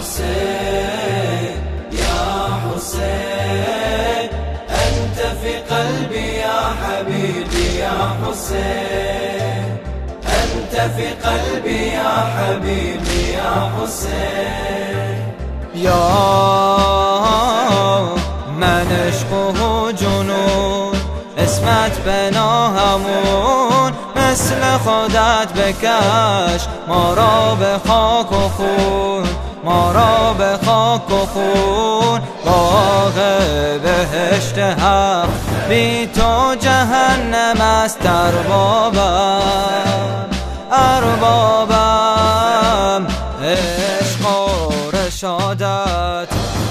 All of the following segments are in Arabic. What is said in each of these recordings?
حسين يا حسين أنت في قلبي يا حبيبي يا حسين. أنت في قلبي يا حبيبي يا حسين. يا من عشقه جنون اسمت بناهمون مثل خودت بکش ما را به خاک و خون ما را به خاک و خون. باغ بهشت حق بی تو جهنم است اربابم اربابم عشق و رشادت.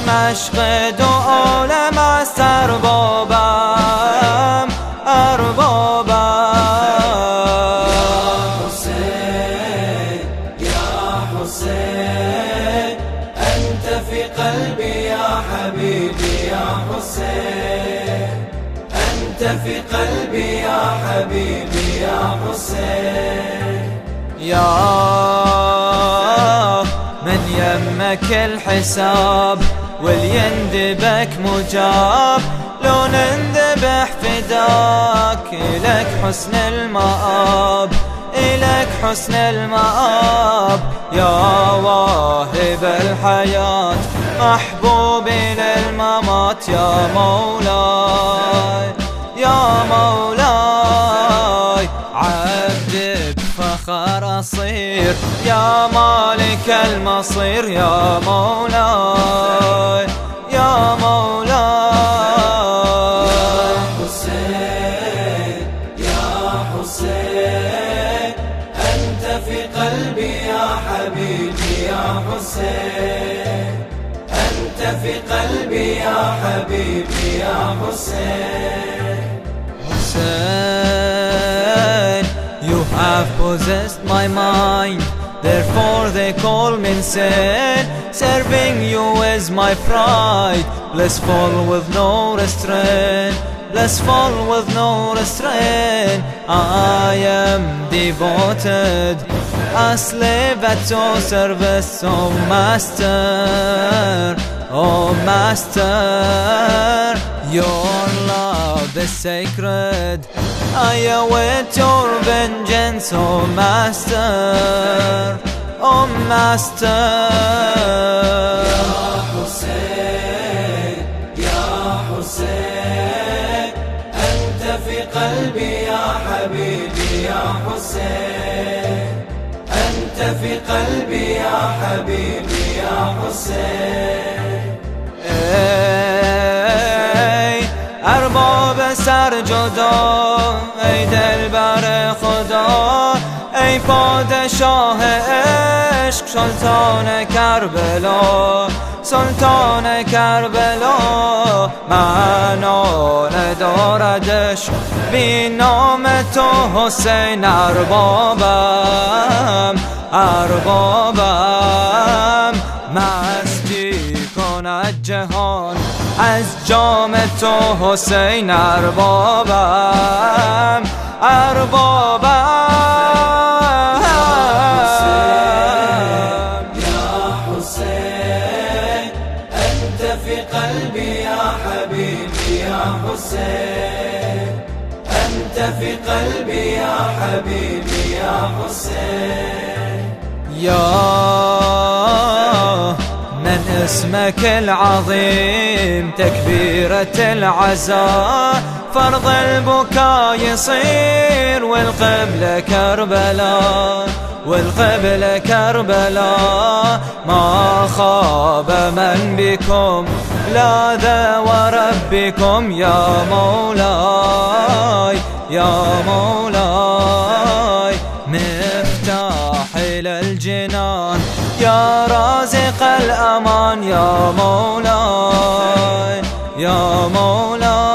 مشق دو عالم است اربابم اربابم. في قلبي يا حبيبي يا حسين يا من يمك الحساب واليندبك مجاب لو نندبح فداك لك حسن المآب إلك حسن المآب. يا واهب الحياة محبوبي للممات يا مولاي يا مولاي. بفخر أصير. يا مالك المصير يا مولاي يا مولاي. يا حسين يا حسين أنت في قلبي يا حبيبي يا حسين. أنت في قلبي يا حبيبي يا حسين. You have possessed my mind Therefore they call me insane Serving you is my pride. Blissful with no restraint Blissful with no restraint. I am devoted A slave at your service, oh master Oh master. Your love is sacred I await your vengeance, oh master. Oh master. في قلبي يا حبيبي يا حسين أنت في قلبي يا حبيبي يا حسين. ارباب سر جدا ای دلبر خدا ای پادشاه عشق سلطان کربلا سلطان کربلا معنا نداردش بی نام تو حسین اربابم اربابم مستی کند جهان از جام تو حسین اربابم. اربابم. يا حسين أنت في قلبي يا حبيبي يا حسين. أنت في قلبي يا حبيبي يا حسين. يا من اسمك العظيم تكبيرة العزاء فرض البكاء يصير والقبلة كربلاء والقبلة كربلاء. ما خاب من بكم لاذ وربكم يا مولاي يا مولاي. رازق الأمان يا مولاي يا مولاي.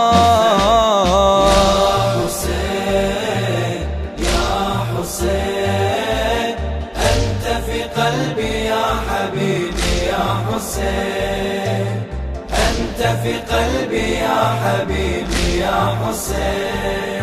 حسين يا حسين أنت في قلبي يا حبيبي يا حسين. أنت في قلبي يا حبيبي يا حسين.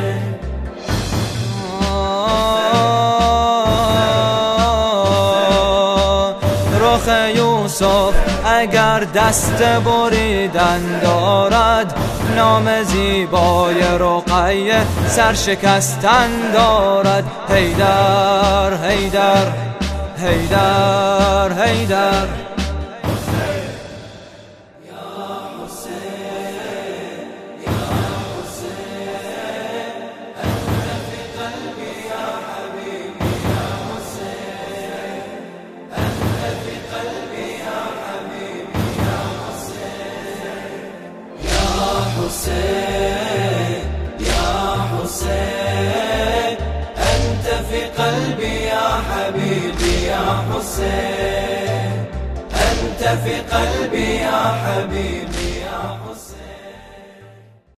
یوسف اگر دست بریدن دارد نام زیبای رقیه سرشکستن دارد هیدر هیدر هیدر هیدر. حسين يا حسين أنت في قلبي يا حبيبي يا حسين أنت في قلبي يا حبيبي.